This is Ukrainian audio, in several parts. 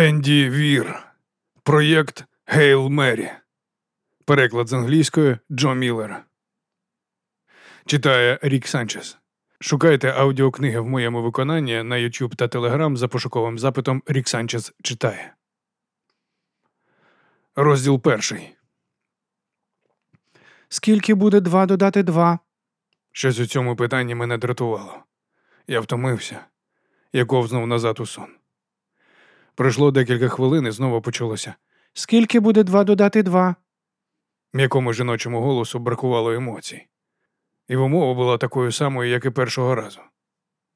Енді Вір. Проєкт Гейл Мері. Переклад з англійської Джо Міллер. Читає Рік Санчес. Шукайте аудіокниги в моєму виконанні на YouTube та Telegram за пошуковим запитом Рік Санчес читає. Розділ перший. Скільки буде два додати два? Щось у цьому питанні мене дратувало. Я втомився. Я ковзнув назад у сон. Пройшло декілька хвилин і знову почулося. Скільки буде два додати два? М'якому жіночому голосу бракувало емоцій. І вимова була такою самою, як і першого разу.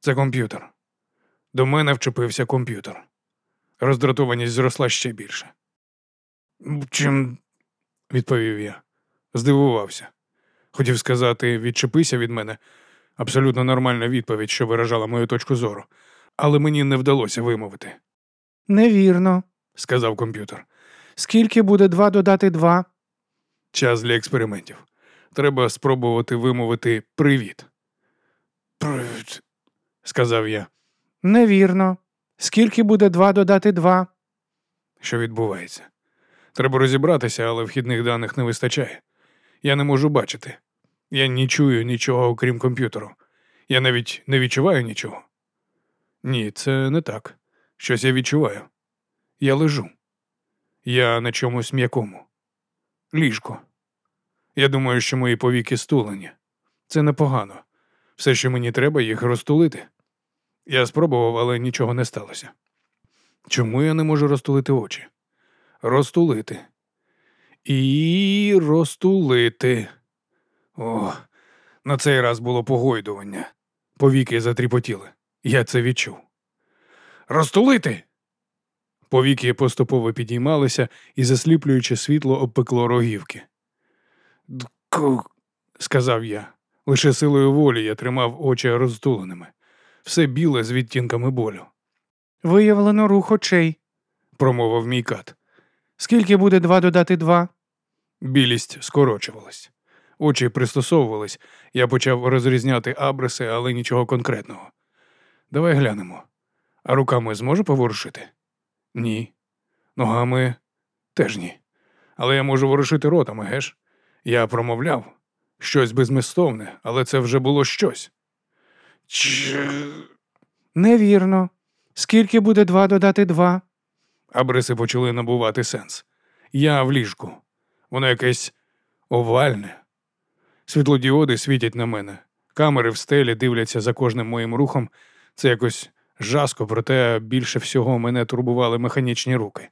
Це комп'ютер. До мене вчепився комп'ютер. Роздратованість зросла ще більше. Чим, відповів я, здивувався. Хотів сказати, відчепися від мене. Абсолютно нормальна відповідь, що виражала мою точку зору, але мені не вдалося вимовити, Невірно. сказав комп'ютер. Скільки буде два додати два? Час для експериментів. Треба спробувати вимовити привіт. Привіт, сказав я. Невірно. Скільки буде два додати два? Що відбувається? Треба розібратися, але вхідних даних не вистачає. Я не можу бачити. Я не чую нічого, окрім комп'ютеру. Я навіть не відчуваю нічого. Ні, це не так. Щось я відчуваю. Я лежу. Я на чомусь м'якому. Ліжко. Я думаю, що мої повіки стулені. Це непогано. Все, що мені треба, їх розтулити. Я спробував, але нічого не сталося. Чому я не можу розтулити очі? Розтулити. І розтулити. О, на цей раз було погойдування. Повіки затріпотіли. Я це відчув. Розтулити. Повіки поступово підіймалися і, засліплюючи світло, обпекло рогівки. «Дку», – сказав я. Лише силою волі я тримав очі розтуленими. Все біле з відтінками болю, Виявлено рух очей. промовив мій кат. Скільки буде два додати два? Білість скорочувалась. Очі пристосовувались. Я почав розрізняти абриси, але нічого конкретного. Давай глянемо. А руками зможу поворушити? Ні. Ногами теж ні. Але я можу ворушити ротами, геш? Я промовляв щось безмістовне, але це вже було щось. Ч... Невірно. Скільки буде два додати два? Абриси почали набувати сенс. Я в ліжку. Воно якесь овальне. Світлодіоди світять на мене. Камери в стелі дивляться за кожним моїм рухом. Це якось жаско, проте більше всього мене турбували механічні руки.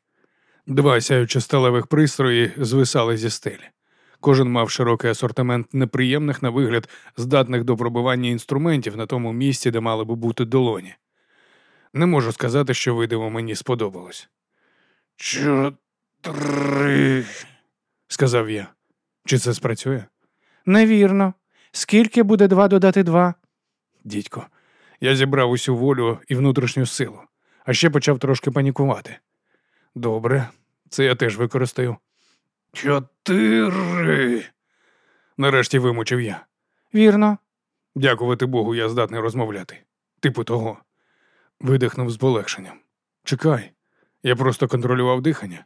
Два сяючи сталевих пристрої звисали зі стелі. Кожен мав широкий асортимент неприємних на вигляд, здатних до пробивання інструментів на тому місці, де мали би бути долоні. Не можу сказати, що видиво мені сподобалось. Чотири, сказав я. Чи це спрацює? Невірно. Скільки буде два додати два? Дідько, я зібрав усю волю і внутрішню силу, а ще почав трошки панікувати. Добре, це я теж використаю. Чотири. Нарешті вимучив я. Вірно. Дякувати Богу, я здатний розмовляти. Типу того. Видихнув з полегшенням. Чекай, я просто контролював дихання.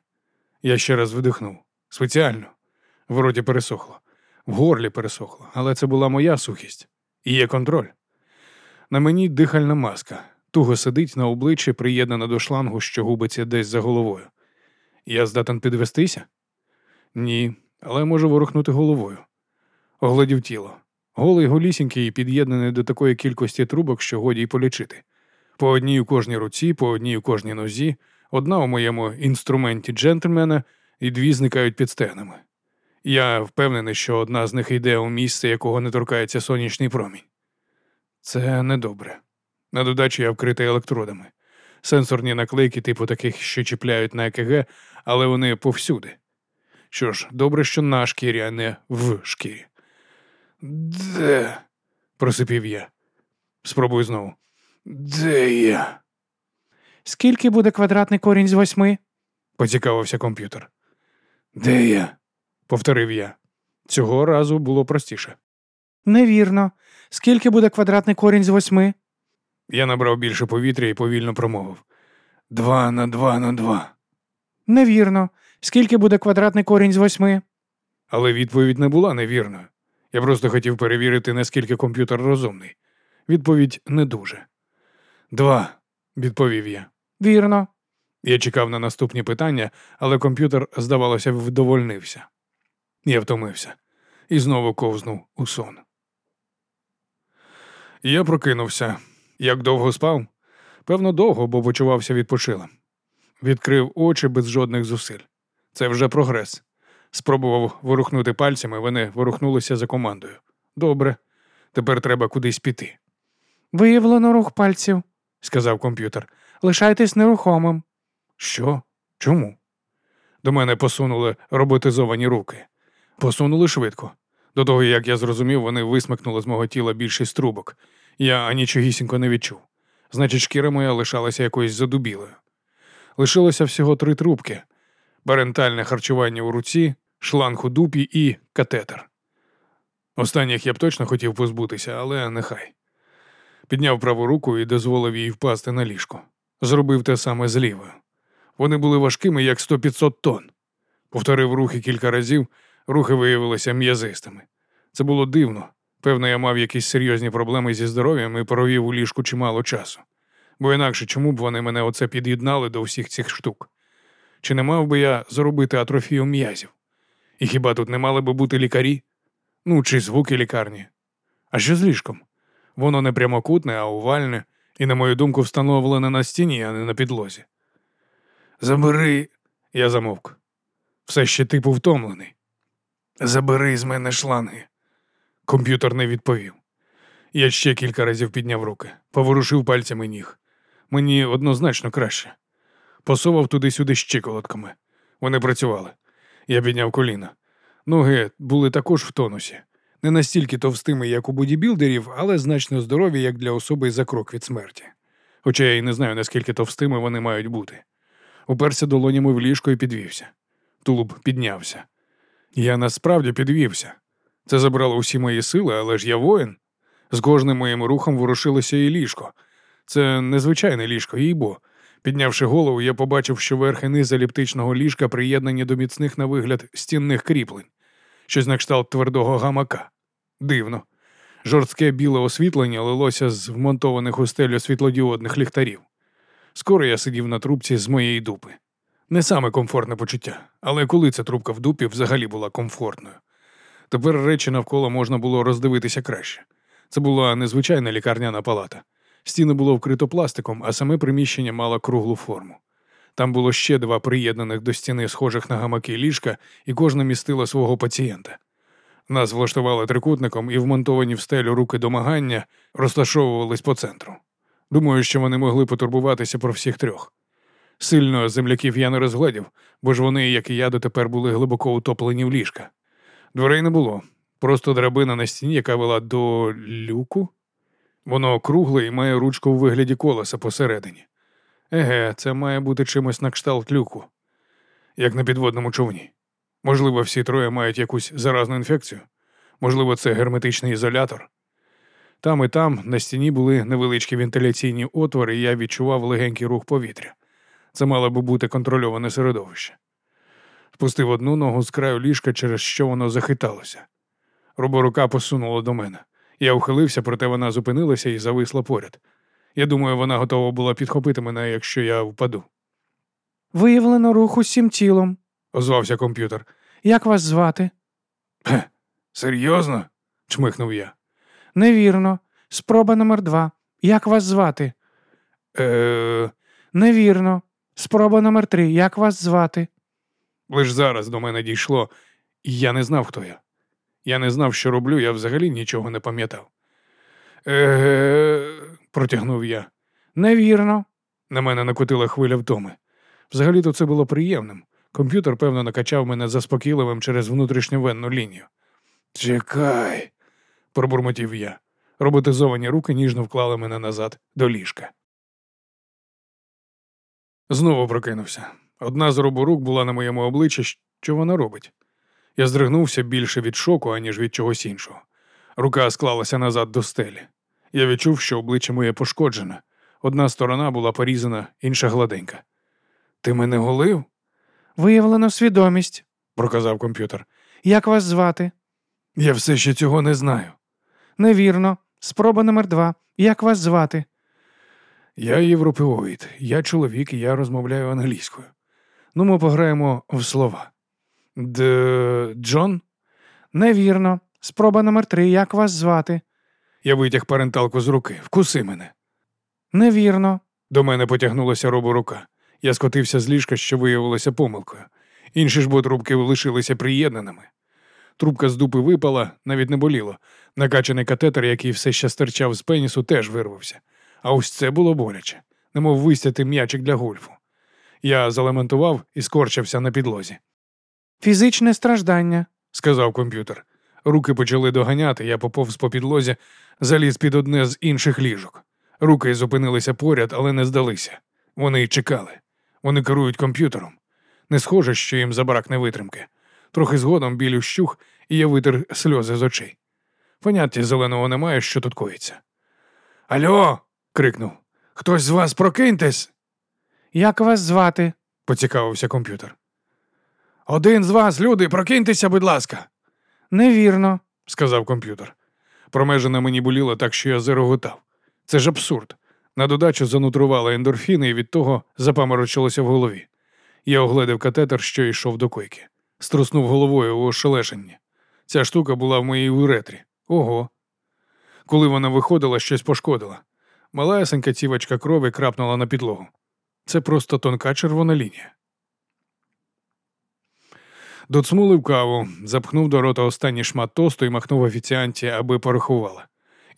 Я ще раз видихнув. Спеціально. В роті пересохло, в горлі пересохло, але це була моя сухість. І є контроль. На мені дихальна маска, туго сидить на обличчі, приєднана до шлангу, що губиться десь за головою. Я здатен підвестися? Ні, але можу ворухнути головою. Оглядів тіло. Голий голісінький і під'єднаний до такої кількості трубок, що годі й полічити. По одній у кожній руці, по одній у кожній нозі, одна у моєму інструменті джентльмена і дві зникають під стегнами. Я впевнений, що одна з них йде у місце, якого не торкається сонячний промінь. Це недобре. На додачу я вкритий електродами. Сенсорні наклейки, типу таких, що чіпляють на ЕКГ, але вони повсюди. Що ж, добре, що на шкірі, а не в шкірі. Де? просипів я. Спробую знову. Де я? Скільки буде квадратний корінь з восьми? поцікавився комп'ютер. Де я? повторив я. Цього разу було простіше. Невірно. Скільки буде квадратний корінь з восьми? Я набрав більше повітря і повільно промовив. Два на два на два. Невірно. Скільки буде квадратний корінь з восьми? Але відповідь не була невірною. Я просто хотів перевірити, наскільки комп'ютер розумний. Відповідь не дуже. Два, відповів я. Вірно. Я чекав на наступні питання, але комп'ютер, здавалося, вдовольнився. Я втомився і знову ковзнув у сон. Я прокинувся. Як довго спав? Певно, довго, бо почувався відпочилим. Відкрив очі без жодних зусиль. Це вже прогрес. Спробував ворухнути пальцями, вони ворухнулися за командою. Добре, тепер треба кудись піти, Виявлено рух пальців, сказав комп'ютер. Лишайтесь нерухомим. Що? Чому? До мене посунули роботизовані руки. Посунули швидко. До того, як я зрозумів, вони висмикнули з мого тіла більшість трубок. Я анічогісінько не відчув. Значить, шкіра моя лишалася якоюсь задубілою. Лишилося всього три трубки: парентальне харчування у руці, шланг у дупі і катетер. Останніх я б точно хотів позбутися, але нехай. Підняв праву руку і дозволив їй впасти на ліжко. Зробив те саме з лівою. Вони були важкими, як 100-500 тонн. Повторив рухи кілька разів, рухи виявилися м'язистими. Це було дивно. Певно, я мав якісь серйозні проблеми зі здоров'ям і провів у ліжку чимало часу. Бо інакше чому б вони мене оце під'єднали до всіх цих штук? Чи не мав би я зробити атрофію м'язів? І хіба тут не мали би бути лікарі? Ну, чи звуки лікарні? А що з ліжком? Воно не прямокутне, а овальне, і, на мою думку, встановлене на стіні, а не на підлозі. Забери, я замовк. Все ще типу втомлений. Забери з мене шланги. Комп'ютер не відповів. Я ще кілька разів підняв руки, поворушив пальцями ніг. Мені однозначно краще. Посував туди-сюди щиколотками. Вони працювали. Я підняв коліна. Ноги були також в тонусі. Не настільки товстими, як у бодібілдерів, але значно здорові, як для особи за крок від смерті. Хоча я й не знаю, наскільки товстими вони мають бути. Уперся долонями в ліжко і підвівся. Тулуб піднявся. Я насправді підвівся. Це забрало усі мої сили, але ж я воїн. З кожним моїм рухом ворушилося і ліжко. Це незвичайне ліжко, їй бо. Піднявши голову, я побачив, що верх і низ еліптичного ліжка приєднані до міцних на вигляд стінних кріплень, щось на кшталт твердого гамака. Дивно. Жорстке біле освітлення лилося з вмонтованих у стелю світлодіодних ліхтарів. Скоро я сидів на трубці з моєї дупи. Не саме комфортне почуття, але коли ця трубка в дупі взагалі була комфортною. Тепер речі навколо можна було роздивитися краще. Це була незвичайна лікарняна палата. Стіни було вкрито пластиком, а саме приміщення мало круглу форму. Там було ще два приєднаних до стіни, схожих на гамаки ліжка, і кожна містила свого пацієнта. Нас влаштували трикутником і вмонтовані в стелю руки домагання розташовувались по центру. Думаю, що вони могли потурбуватися про всіх трьох. Сильно земляків я не розгледів, бо ж вони, як і я, дотепер були глибоко утоплені в ліжка. Дверей не було, просто драбина на стіні, яка вела до люку. Воно кругле і має ручку у вигляді колеса посередині. Еге, це має бути чимось на кшталт люку, як на підводному човні. Можливо, всі троє мають якусь заразну інфекцію. Можливо, це герметичний ізолятор. Там і там на стіні були невеличкі вентиляційні отвори, і я відчував легенький рух повітря. Це мало би бути контрольоване середовище. Спустив одну ногу з краю ліжка, через що воно захиталося. Роборука посунула до мене. Я ухилився, проте вона зупинилася і зависла поряд. Я думаю, вона готова була підхопити мене, якщо я впаду. Виявлено рух усім тілом. Озвався комп'ютер. Як вас звати? Хе, серйозно? чмихнув я. Невірно. Спроба номер два. Як вас звати? Е, Невірно. Спроба номер три. Як вас звати? лиш зараз до мене дійшло, і я не знав, хто я. Я не знав, що роблю, я взагалі нічого не пам'ятав. Е, протягнув я. Невірно. На мене накотила хвиля втоми. Взагалі-то це було приємним. Комп'ютер, певно, накачав мене заспокійливим через внутрішньовенну лінію. Чекай, пробурмотів я. Роботизовані руки ніжно вклали мене назад до ліжка. Знову прокинувся. Одна з роборук була на моєму обличчі, що вона робить. Я здригнувся більше від шоку, аніж від чогось іншого. Рука склалася назад до стелі. Я відчув, що обличчя моє пошкоджене. Одна сторона була порізана, інша гладенька. Ти мене голив? Виявлено свідомість. проказав комп'ютер. Як вас звати? Я все ще цього не знаю. Невірно. Спроба номер два. Як вас звати? Я європеоїд, я чоловік і я розмовляю англійською. Ну, ми пограємо в слова. Д. Джон? Невірно. Спроба номер три. Як вас звати? Я витяг паренталку з руки. Вкуси мене. Невірно. До мене потягнулася роборука. Я скотився з ліжка, що виявилося помилкою. Інші ж бо трубки лишилися приєднаними. Трубка з дупи випала, навіть не боліло. Накачаний катетер, який все ще стирчав з пенісу, теж вирвався. А ось це було боляче, немов вистяти м'ячик для гольфу. Я залементував і скорчився на підлозі. Фізичне страждання. сказав комп'ютер. Руки почали доганяти, я поповз по підлозі, заліз під одне з інших ліжок. Руки зупинилися поряд, але не здалися. Вони й чекали. Вони керують комп'ютером. Не схоже, що їм забракне витримки. Трохи згодом біль ущух, і я витер сльози з очей. Поняття зеленого немає, що тут коїться. Альо. Крикнув. Хтось з вас прокиньтесь. Як вас звати? поцікавився комп'ютер. Один з вас, люди, прокиньтеся, будь ласка, Невірно. сказав комп'ютер. Промежина мені боліла так, що я зароготав. Це ж абсурд. На додачу занутрували ендорфіни, і від того запаморочилося в голові. Я огледив катетер, що йшов до койки. Струснув головою у ошелешенні. Ця штука була в моїй уретрі. Ого. Коли вона виходила, щось пошкодила. Малесенька цівочка крові крапнула на підлогу. Це просто тонка червона лінія. Доцмулив каву, запхнув до рота останній шмат тосту і махнув офіціанті, аби порахувала.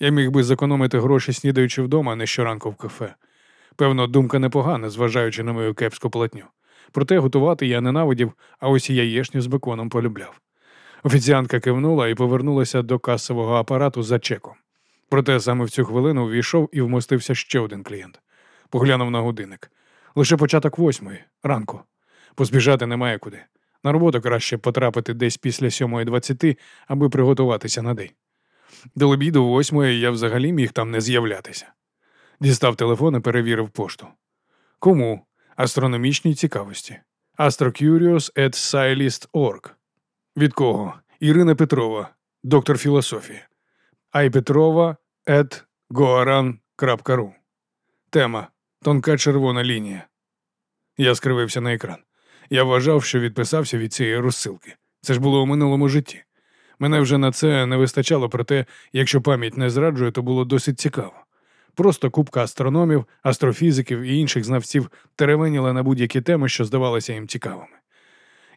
Я міг би зекономити гроші, снідаючи вдома, а не щоранку в кафе. Певно, думка непогана, зважаючи на мою кепську платню. Проте готувати я ненавидів, а ось і яєшню з беконом полюбляв. Офіціантка кивнула і повернулася до касового апарату за чеком. Проте саме в цю хвилину ввійшов і вмостився ще один клієнт. Поглянув на годинник. Лише початок восьмої, ранку. Позбіжати немає куди. На роботу краще потрапити десь після 7.20, аби приготуватися на день. До обіду восьмої я взагалі міг там не з'являтися. Дістав телефон і перевірив пошту. Кому? Астрономічній цікавості. Astrocurious at. Від кого? Ірина Петрова, доктор філософії. Петрова Тема Тонка червона лінія. Я скривився на екран. Я вважав, що відписався від цієї розсилки. Це ж було у минулому житті. Мене вже на це не вистачало, проте, якщо пам'ять не зраджує, то було досить цікаво. Просто купка астрономів, астрофізиків і інших знавців теревеніла на будь-які теми, що здавалися їм цікавими.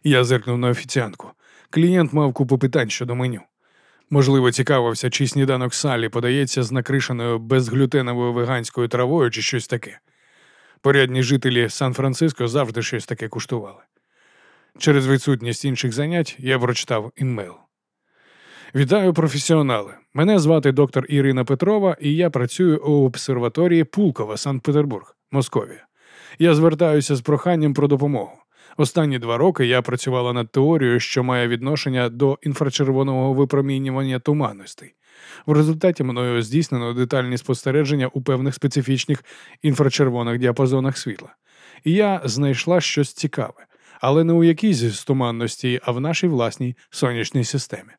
Я зиркнув на офіціантку. Клієнт мав купу питань щодо меню. Можливо, цікавився, чи сніданок Салі подається з накришеною безглютеновою веганською травою чи щось таке. Порядні жителі Сан-Франциско завжди щось таке куштували. Через відсутність інших занять я прочитав імейл. Вітаю, професіонали. Мене звати доктор Ірина Петрова, і я працюю у обсерваторії Пулкова, Санкт-Петербург, Московія. Я звертаюся з проханням про допомогу. Останні два роки я працювала над теорією, що має відношення до інфрачервоного випромінювання туманностей. В результаті мною здійснено детальні спостереження у певних специфічних інфрачервоних діапазонах світла. І я знайшла щось цікаве, але не у якійсь з туманності, а в нашій власній сонячній системі.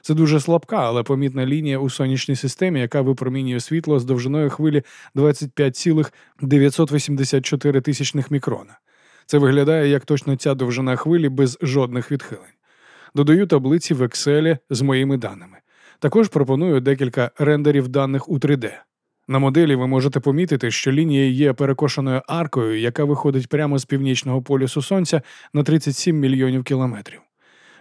Це дуже слабка, але помітна лінія у сонячній системі, яка випромінює світло з довжиною хвилі 25,984 тисячних мікрона. Це виглядає як точно ця довжина хвилі без жодних відхилень. Додаю таблиці в Excel з моїми даними. Також пропоную декілька рендерів даних у 3D. На моделі ви можете помітити, що лінія є перекошеною аркою, яка виходить прямо з північного полюсу Сонця на 37 мільйонів кілометрів.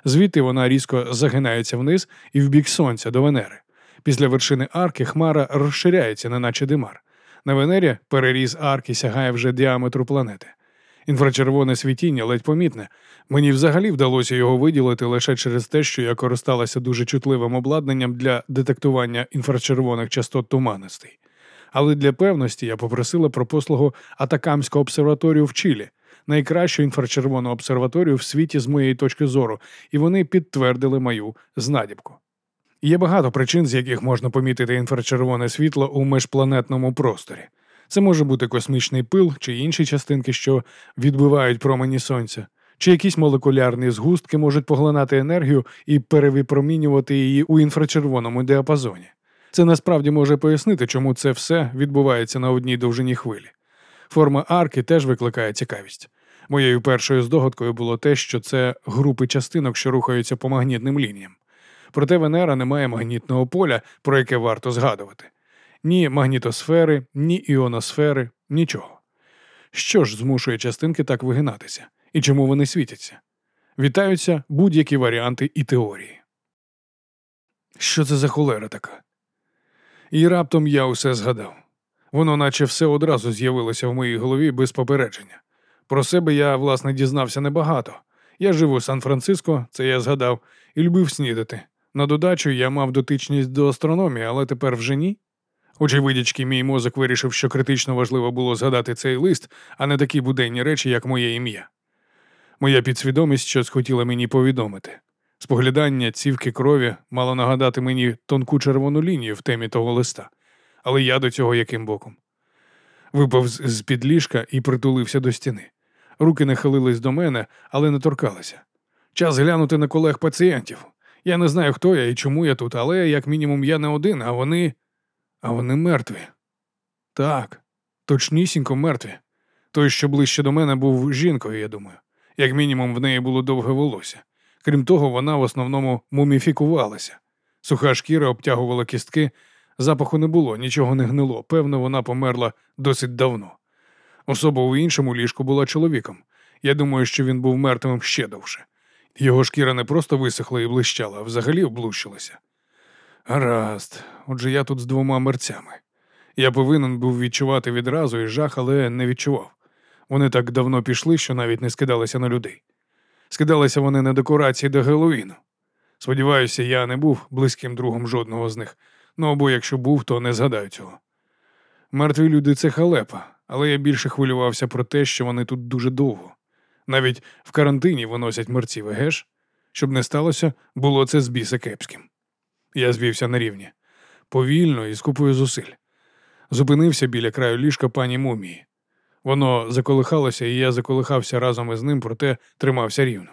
Звідти вона різко загинається вниз і в бік сонця до Венери. Після вершини арки хмара розширяється, неначе димар. На Венері переріз арки сягає вже діаметру планети. Інфрачервоне світіння ледь помітне. Мені взагалі вдалося його виділити лише через те, що я користалася дуже чутливим обладнанням для детектування інфрачервоних частот туманностей. Але для певності я попросила про послугу Атакамську обсерваторію в Чилі, найкращу інфрачервону обсерваторію в світі з моєї точки зору, і вони підтвердили мою знадібку. Є багато причин, з яких можна помітити інфрачервоне світло у межпланетному просторі. Це може бути космічний пил чи інші частинки, що відбивають промені сонця, чи якісь молекулярні згустки можуть поглинати енергію і перевипромінювати її у інфрачервоному діапазоні. Це насправді може пояснити, чому це все відбувається на одній довжині хвилі. Форма арки теж викликає цікавість. Моєю першою здогадкою було те, що це групи частинок, що рухаються по магнітним лініям. Проте Венера не має магнітного поля, про яке варто згадувати. Ні магнітосфери, ні іоносфери, нічого. Що ж змушує частинки так вигинатися? І чому вони світяться? Вітаються будь-які варіанти і теорії. Що це за холера така? І раптом я усе згадав. Воно, наче все одразу з'явилося в моїй голові без попередження. Про себе я, власне, дізнався небагато. Я жив у Сан-Франциско, це я згадав, і любив снідати. На додачу я мав дотичність до астрономії, але тепер вже ні. Очевидячки, мій мозок вирішив, що критично важливо було згадати цей лист, а не такі буденні речі, як моє ім'я. Моя підсвідомість щось хотіла мені повідомити. Споглядання цівки крові мало нагадати мені тонку червону лінію в темі того листа, але я до цього яким боком. Виповз з під ліжка і притулився до стіни. Руки нахилились до мене, але не торкалися. Час глянути на колег пацієнтів. Я не знаю, хто я і чому я тут, але як мінімум я не один, а вони. А вони мертві. Так, точнісінько мертві. Той, що ближче до мене, був жінкою, я думаю. Як мінімум, в неї було довге волосся. Крім того, вона в основному муміфікувалася. Суха шкіра обтягувала кістки, запаху не було, нічого не гнило. Певно, вона померла досить давно. Особа у іншому ліжку була чоловіком. Я думаю, що він був мертвим ще довше. Його шкіра не просто висохла і блищала, а взагалі облущилася. Гаразд, отже, я тут з двома мерцями. Я повинен був відчувати відразу і жах, але не відчував. Вони так давно пішли, що навіть не скидалися на людей. Скидалися вони на декорації до Геловіну. Сподіваюся, я не був близьким другом жодного з них, ну або якщо був, то не згадаю цього. Мертві люди це халепа, але я більше хвилювався про те, що вони тут дуже довго. Навіть в карантині виносять мерців, геш? Щоб не сталося, було це з біса кепським. Я звівся на рівні. Повільно і з купою зусиль. Зупинився біля краю ліжка пані мумії. Воно заколихалося, і я заколихався разом із ним, проте тримався рівно.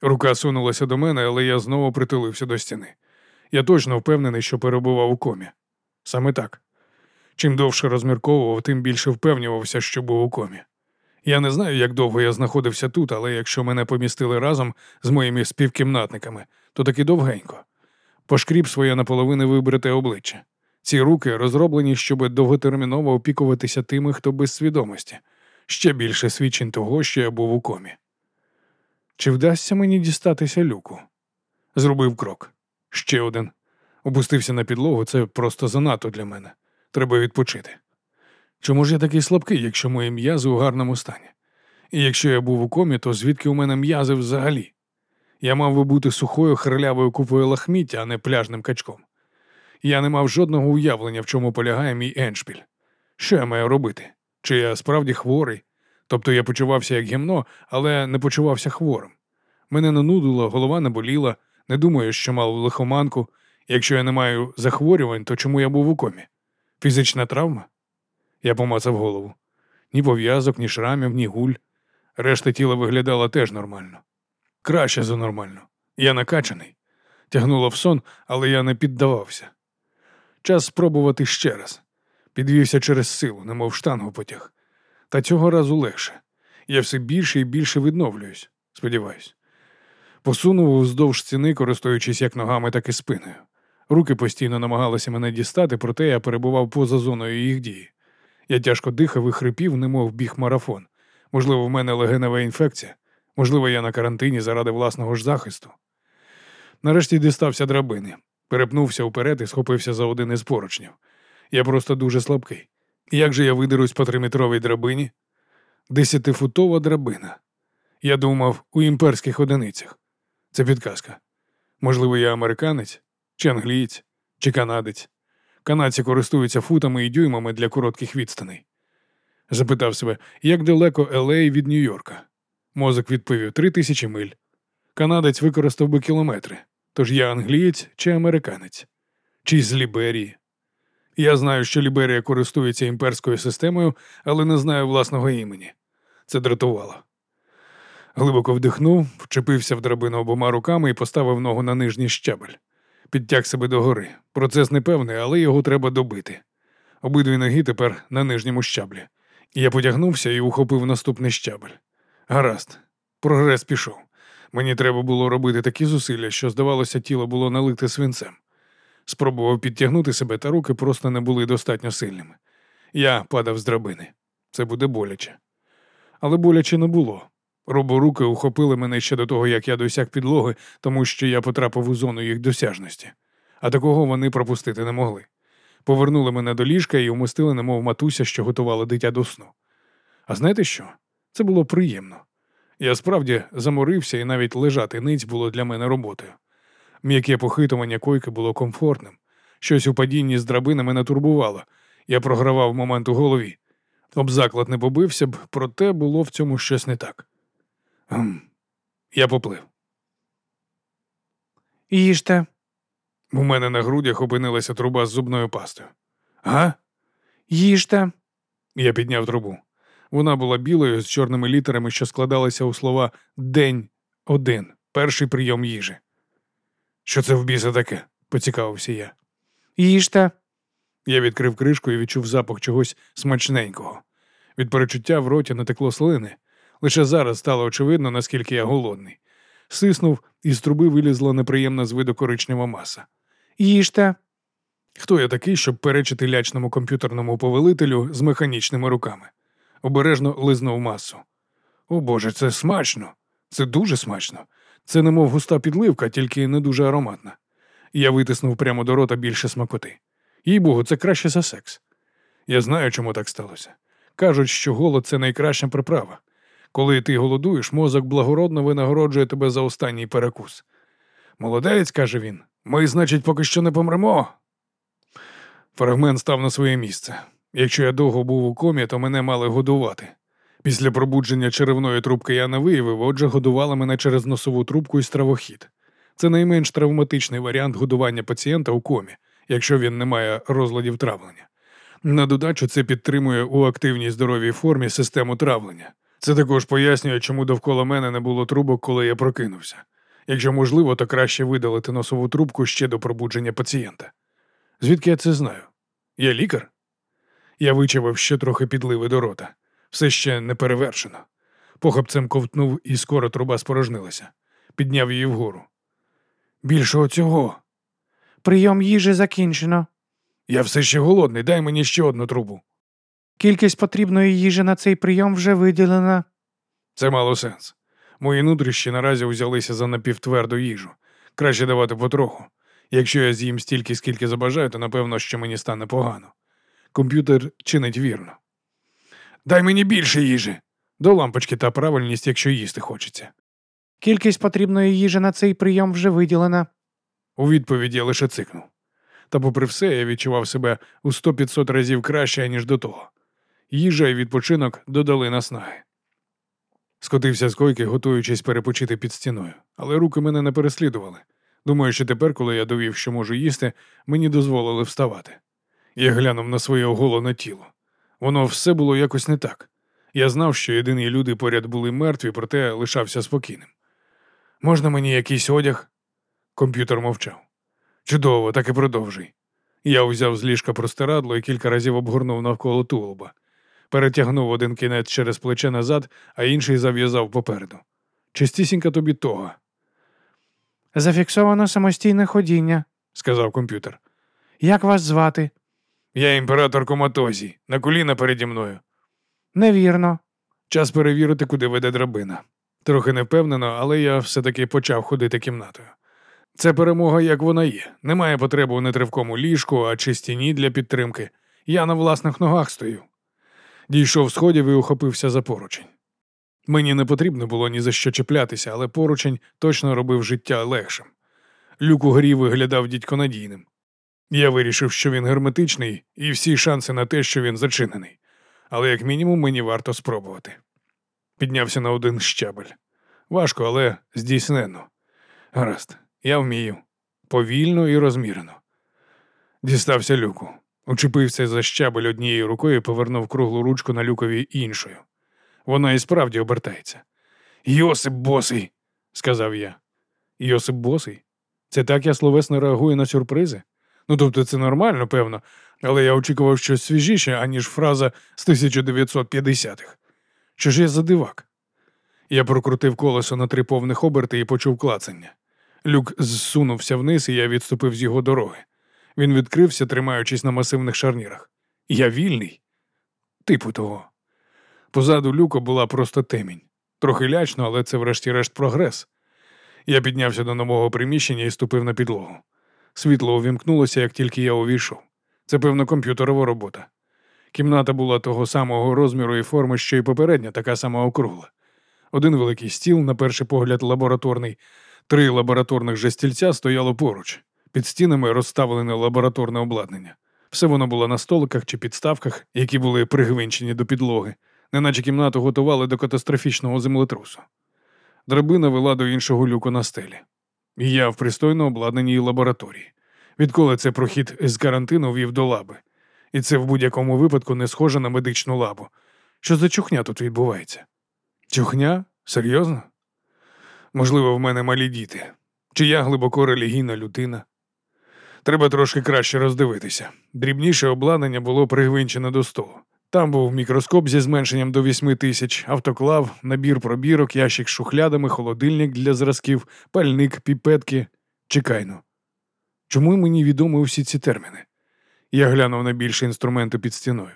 Рука сунулася до мене, але я знову притулився до стіни. Я точно впевнений, що перебував у комі. Саме так. Чим довше розмірковував, тим більше впевнювався, що був у комі. Я не знаю, як довго я знаходився тут, але якщо мене помістили разом з моїми співкімнатниками, то таки довгенько. Пошкріб своє наполовину вибрите обличчя. Ці руки розроблені, щоб довготерміново опікуватися тими, хто без свідомості, ще більше свідчень того, що я був у комі. Чи вдасться мені дістатися люку? Зробив крок. Ще один. Опустився на підлогу, це просто занадто для мене. Треба відпочити. Чому ж я такий слабкий, якщо мої м'язи у гарному стані? І якщо я був у комі, то звідки у мене м'язи взагалі? Я мав би бути сухою хрилявою купою лахміття, а не пляжним качком. Я не мав жодного уявлення, в чому полягає мій еншпіль. Що я маю робити? Чи я справді хворий? Тобто я почувався як гімно, але не почувався хворим. Мене не нудило, голова не боліла, не думаю, що мав лихоманку. Якщо я не маю захворювань, то чому я був у комі? Фізична травма? Я помацав голову. Ні пов'язок, ні шрамів, ні гуль. Решта тіла виглядала теж нормально. Краще за нормально. Я накачаний. Тягнуло в сон, але я не піддавався. Час спробувати ще раз. Підвівся через силу, немов штангу потяг. Та цього разу легше. Я все більше і більше відновлююсь, сподіваюсь. Посунув уздовж стіни, користуючись як ногами, так і спиною. Руки постійно намагалися мене дістати, проте я перебував поза зоною їх дії. Я тяжко дихав і хрипів, немов біг марафон. Можливо, в мене легенева інфекція, можливо, я на карантині заради власного ж захисту. Нарешті дістався драбини, перепнувся вперед і схопився за один із поручнів. Я просто дуже слабкий. Як же я видерусь по триметровій драбині? Десятифутова драбина. Я думав у імперських одиницях. Це підказка. Можливо, я американець, чи англієць, чи канадець. Канадці користуються футами і дюймами для коротких відстаней. Запитав себе, як далеко Елей від Нью-Йорка. Мозок відповів три тисячі миль. Канадець використав би кілометри. Тож я англієць чи американець, чи з Ліберії. Я знаю, що Ліберія користується імперською системою, але не знаю власного імені. Це дратувало. Глибоко вдихнув, вчепився в драбину обома руками і поставив ногу на нижній щабель. Підтяг себе догори. Процес непевний, але його треба добити. Обидві ноги тепер на нижньому щаблі. Я потягнувся і ухопив наступний щабель. Гаразд, прогрес пішов. Мені треба було робити такі зусилля, що, здавалося, тіло було налите свинцем. Спробував підтягнути себе, та руки просто не були достатньо сильними. Я падав з драбини. Це буде боляче. Але боляче не було. Роборуки ухопили мене ще до того, як я досяг підлоги, тому що я потрапив у зону їх досяжності. А такого вони пропустити не могли. Повернули мене до ліжка і умостили, немов матуся, що готувала дитя до сну. А знаєте що? Це було приємно. Я справді заморився і навіть лежати ниць було для мене роботою. М'яке похитування койки було комфортним. Щось у падінні з драбини мене турбувало. Я програвав момент у голові. Об заклад не побився б, проте було в цьому щось не так. Гм. Я поплив. Їжте. У мене на грудях опинилася труба з зубною пастою. Га? Їжте. Я підняв трубу. Вона була білою з чорними літерами, що складалися у слова День один. Перший прийом їжі. Що це в біса таке? поцікавився я. Їжте. Я відкрив кришку і відчув запах чогось смачненького. Від перечуття в роті натекло слини. Лише зараз стало очевидно, наскільки я голодний. Сиснув, і з труби вилізла неприємна з виду коричнева маса. Їжте. Хто я такий, щоб перечити лячному комп'ютерному повелителю з механічними руками? Обережно лизнув масу. О Боже, це смачно. Це дуже смачно. Це немов густа підливка, тільки не дуже ароматна. Я витиснув прямо до рота більше смакоти. Їй богу, це краще за секс. Я знаю, чому так сталося. Кажуть, що голод це найкраща приправа. Коли ти голодуєш, мозок благородно винагороджує тебе за останній перекус. Молодець, каже він, ми, значить, поки що не помремо. Фрагмент став на своє місце. Якщо я довго був у комі, то мене мали годувати. Після пробудження черевної трубки я не виявив, отже, годували мене через носову трубку і стравохід. Це найменш травматичний варіант годування пацієнта у комі, якщо він не має розладів травлення. На додачу це підтримує у активній здоровій формі систему травлення. Це також пояснює, чому довкола мене не було трубок, коли я прокинувся. Якщо можливо, то краще видалити носову трубку ще до пробудження пацієнта. Звідки я це знаю? Я лікар? Я вичавив ще трохи підливи до рота. Все ще не перевершено. Похопцем ковтнув, і скоро труба спорожнилася. Підняв її вгору. Більшого цього. Прийом їжі закінчено. Я все ще голодний, дай мені ще одну трубу. Кількість потрібної їжі на цей прийом вже виділена. Це мало сенс. Мої нутрищі наразі взялися за напівтверду їжу. Краще давати потроху. Якщо я з'їм стільки, скільки забажаю, то напевно, що мені стане погано. Комп'ютер чинить вірно. Дай мені більше їжі. До лампочки та правильність, якщо їсти хочеться. Кількість потрібної їжі на цей прийом вже виділена. У відповідь я лише цикнув. Та, попри все, я відчував себе у 100-500 разів краще, ніж до того. Їжа і відпочинок додали наснаги. Скотився з койки, готуючись перепочити під стіною, але руки мене не переслідували. Думаю, що тепер, коли я довів, що можу їсти, мені дозволили вставати. Я глянув на своє оголене тіло. Воно все було якось не так. Я знав, що єдині люди поряд були мертві, проте лишався спокійним. Можна мені якийсь одяг? Комп'ютер мовчав. Чудово, так і продовжуй. Я взяв з ліжка простирадло і кілька разів обгорнув навколо тулуба. Перетягнув один кінець через плече назад, а інший зав'язав попереду. Чистісінька тобі того, Зафіксовано самостійне ходіння, сказав комп'ютер. Як вас звати? Я імператор коматозі, на коліна переді мною. Невірно. Час перевірити, куди веде драбина. Трохи невпевнено, але я все-таки почав ходити кімнатою. Це перемога, як вона є. Немає потреби у нетривкому ліжку, а чи стіні для підтримки. Я на власних ногах стою. Дійшов сходів і ухопився за поручень. Мені не потрібно було ні за що чіплятися, але поручень точно робив життя легшим. Люк у грі виглядав дідько надійним. Я вирішив, що він герметичний, і всі шанси на те, що він зачинений. Але як мінімум мені варто спробувати. Піднявся на один щабель. Важко, але здійсненно. Гаразд, я вмію. Повільно і розмірено. Дістався люку. Учепився за щабель однією рукою і повернув круглу ручку на люкові іншою. Вона і справді обертається. Йосип босий, сказав я. Йосип босий? Це так я словесно реагую на сюрпризи? Ну тобто це нормально, певно, але я очікував щось свіжіше, аніж фраза з 1950-х. Що ж я за дивак? Я прокрутив колесо на три повних оберти і почув клацання. Люк зсунувся вниз, і я відступив з його дороги. Він відкрився, тримаючись на масивних шарнірах. Я вільний? Типу того. Позаду люка була просто темінь. Трохи лячно, але це, врешті-решт, прогрес. Я піднявся до нового приміщення і ступив на підлогу. Світло увімкнулося, як тільки я увійшов. Це, певно, комп'ютерова робота. Кімната була того самого розміру і форми, що й попередня, така сама округла. Один великий стіл, на перший погляд, лабораторний, три лабораторних же стільця стояло поруч. Під стінами розставлене лабораторне обладнання. Все воно було на столиках чи підставках, які були пригвинчені до підлоги, неначе кімнату готували до катастрофічного землетрусу. Драбина вела до іншого люку на стелі. Я в пристойно обладнаній лабораторії. Відколи це прохід з карантину вів до лаби. І це в будь-якому випадку не схоже на медичну лабу. Що за чухня тут відбувається? Чухня? Серйозно? Можливо, в мене малі діти. Чи я глибоко релігійна людина? Треба трошки краще роздивитися. Дрібніше обладнання було пригвинчене до столу. Там був мікроскоп зі зменшенням до 8 тисяч, автоклав, набір пробірок, ящик з шухлядами, холодильник для зразків, пальник, піпетки. Чекайно. Чому мені відомі всі ці терміни? Я глянув на більше інструменту під стіною.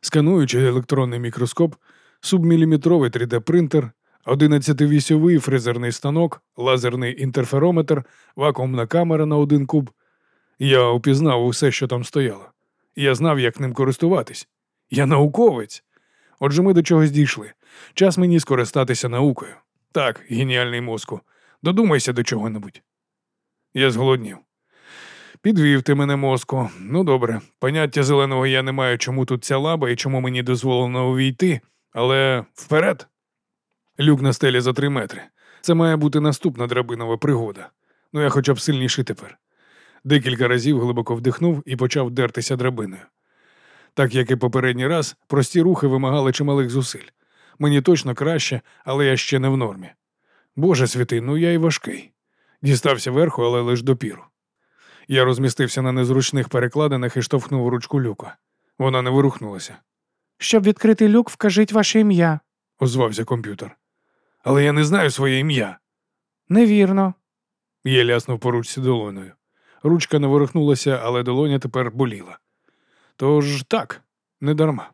Скануючи електронний мікроскоп, субміліметровий 3D-принтер, 11-вісьовий фрезерний станок, лазерний інтерферометр, вакуумна камера на один куб. Я упізнав усе, що там стояло. Я знав, як ним користуватись. Я науковець. Отже, ми до чогось дійшли. Час мені скористатися наукою. Так, геніальний мозку. Додумайся до чого-небудь. Я зголоднів. Підвів ти мене мозку. Ну добре, поняття зеленого я не маю, чому тут ця лаба і чому мені дозволено увійти, але вперед. Люк на стелі за три метри. Це має бути наступна драбинова пригода. Ну я хоча б сильніший тепер. Декілька разів глибоко вдихнув і почав дертися драбиною. Так як і попередній раз, прості рухи вимагали чималих зусиль. Мені точно краще, але я ще не в нормі. Боже святий, ну я й важкий. Дістався верху, але лиш допіру. Я розмістився на незручних перекладинах і штовхнув ручку люка. Вона не вирухнулася, Щоб відкрити люк, вкажіть ваше ім'я. озвався комп'ютер. Але я не знаю своє ім'я. Невірно. Я ляснув по ручці долоною. Ручка не ворухнулася, але долоня тепер боліла. Тож так, не дарма.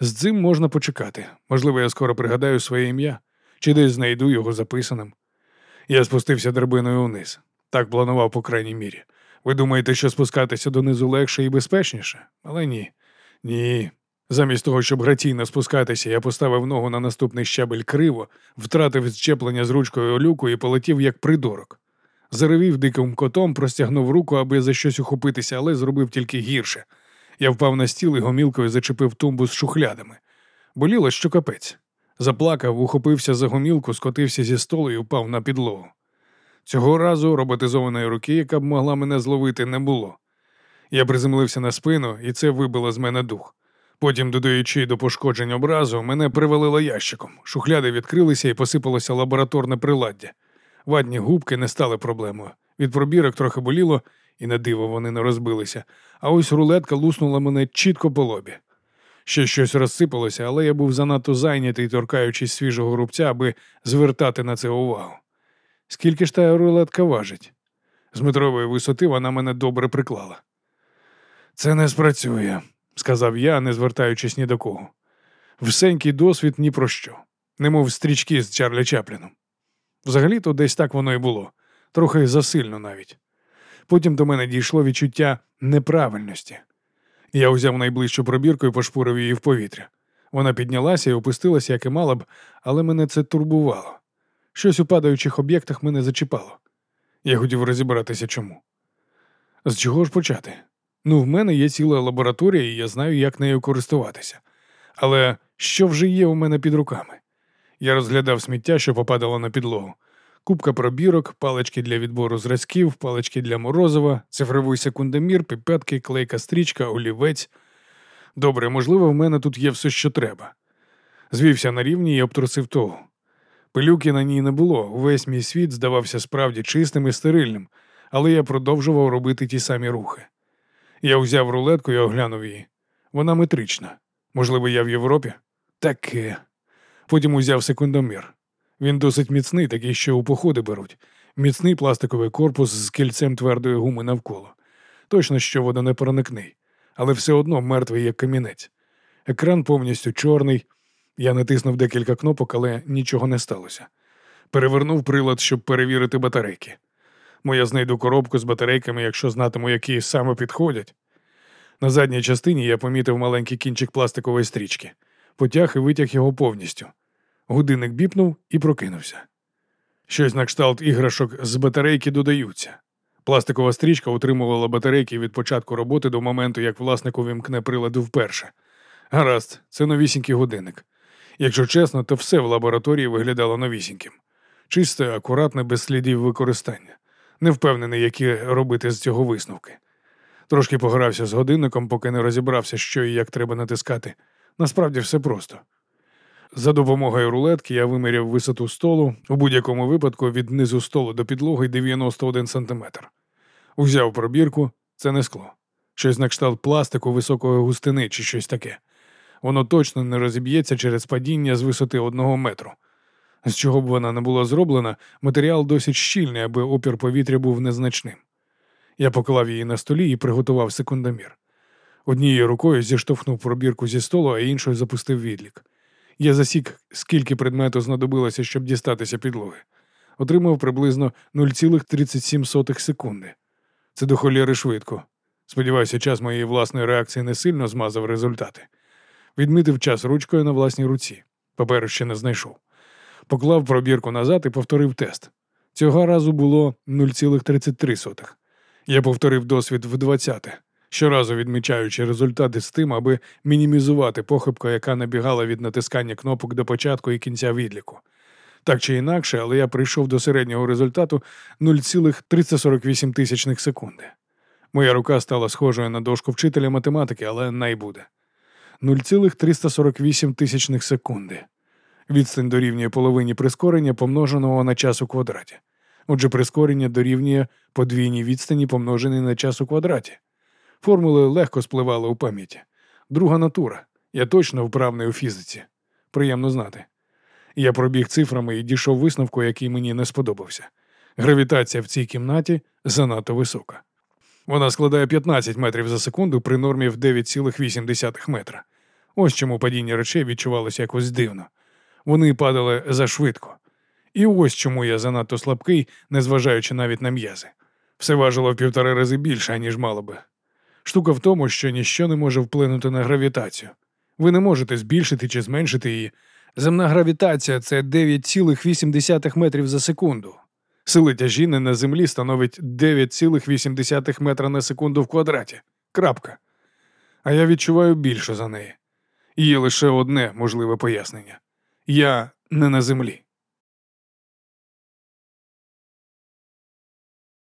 З цим можна почекати. Можливо, я скоро пригадаю своє ім'я, чи десь знайду його записаним. Я спустився драбиною вниз. Так планував, по крайній мірі. Ви думаєте, що спускатися донизу легше і безпечніше? Але ні. Ні. Замість того, щоб граційно спускатися, я поставив ногу на наступний щабель криво, втратив зчеплення з ручкою люку і полетів як придурок. Заревів диким котом, простягнув руку, аби за щось ухопитися, але зробив тільки гірше. Я впав на стіл і гомілкою зачепив тумбу з шухлядами. Боліло, що капець. Заплакав, ухопився за гомілку, скотився зі столу і впав на підлогу. Цього разу роботизованої руки, яка б могла мене зловити, не було. Я приземлився на спину, і це вибило з мене дух. Потім, додаючи до пошкоджень образу, мене привалило ящиком. Шухляди відкрилися і посипалося лабораторне приладдя. Ватні губки не стали проблемою. Від пробірок трохи боліло, і на диво вони не розбилися, а ось рулетка луснула мене чітко по лобі. Ще щось розсипалося, але я був занадто зайнятий, торкаючись свіжого рубця, аби звертати на це увагу. Скільки ж та рулетка важить? З метрової висоти вона мене добре приклала. Це не спрацює, сказав я, не звертаючись ні до кого. Всенький досвід ні про що, немов стрічки з Чарлі Чапліном. Взагалі-то десь так воно і було, трохи засильно навіть. Потім до мене дійшло відчуття неправильності. Я узяв найближчу пробірку і пошпурив її в повітря. Вона піднялася і опустилася, як і мала б, але мене це турбувало. Щось у падаючих об'єктах мене зачіпало. Я хотів розібратися чому. З чого ж почати? Ну, в мене є ціла лабораторія, і я знаю, як нею користуватися. Але що вже є у мене під руками? Я розглядав сміття, що попадало на підлогу. Купка пробірок, палички для відбору зразків, палички для морозива, цифровий секундомір, піпетки, клейка стрічка, олівець. Добре, можливо, в мене тут є все, що треба. Звівся на рівні і обтрусив того. Пилюки на ній не було, увесь мій світ здавався справді чистим і стерильним, але я продовжував робити ті самі рухи. Я взяв рулетку і оглянув її. Вона метрична. Можливо, я в Європі? Таке. Потім узяв секундомір. Він досить міцний, такий, що у походи беруть. Міцний пластиковий корпус з кільцем твердої гуми навколо. Точно, що водонепроникний, але все одно мертвий як камінець. Екран повністю чорний. Я натиснув декілька кнопок, але нічого не сталося. Перевернув прилад, щоб перевірити батарейки. Моя знайду коробку з батарейками, якщо знатиму, які саме підходять. На задній частині я помітив маленький кінчик пластикової стрічки, потяг і витяг його повністю. Годинник біпнув і прокинувся. Щось на кшталт іграшок з батарейки додаються. Пластикова стрічка утримувала батарейки від початку роботи до моменту, як власник увімкне приладу вперше. Гаразд, це новісінький годинник. Якщо чесно, то все в лабораторії виглядало новісіньким. Чисте, акуратне, без слідів використання. Не впевнений, які робити з цього висновки. Трошки погрався з годинником, поки не розібрався, що і як треба натискати. Насправді все просто. За допомогою рулетки я виміряв висоту столу, у будь-якому випадку від низу столу до підлоги 91 см. Узяв пробірку, це не скло. Щось на кшталт пластику високої густини чи щось таке. Воно точно не розіб'ється через падіння з висоти одного метру. З чого б вона не була зроблена, матеріал досить щільний, аби опір повітря був незначним. Я поклав її на столі і приготував секундомір. Однією рукою зіштовхнув пробірку зі столу, а іншою запустив відлік. Я засік, скільки предмету знадобилося, щоб дістатися підлоги. Отримав приблизно 0,37 секунди. Це до холєри швидко. Сподіваюся, час моєї власної реакції не сильно змазав результати. Відмітив час ручкою на власній руці. Паперу ще не знайшов. Поклав пробірку назад і повторив тест. Цього разу було 0,33. Я повторив досвід в 20, щоразу відмічаючи результати з тим, аби мінімізувати похибку, яка набігала від натискання кнопок до початку і кінця відліку. Так чи інакше, але я прийшов до середнього результату 0,348 секунди. Моя рука стала схожою на дошку вчителя математики, але найбуде. 0,348 тисячних секунди. Відстань дорівнює половині прискорення, помноженого на час у квадраті. Отже, прискорення дорівнює подвійній відстані, помноженій на час у квадраті. Формули легко спливали у пам'яті. Друга натура. Я точно вправний у фізиці. Приємно знати. Я пробіг цифрами і дійшов висновку, який мені не сподобався. Гравітація в цій кімнаті занадто висока. Вона складає 15 метрів за секунду при нормі в 9,8 метра. Ось чому падіння речей відчувалося якось дивно. Вони падали зашвидко. І ось чому я занадто слабкий, незважаючи навіть на м'язи. Все важило в півтори рази більше, ніж мало би. Штука в тому, що ніщо не може вплинути на гравітацію. Ви не можете збільшити чи зменшити її. Земна гравітація це 9,8 метрів за секунду. Сили тяжіння на землі становить 9,8 метра на секунду в квадраті. Крапка. А я відчуваю більше за неї. Є лише одне можливе пояснення. Я не на землі.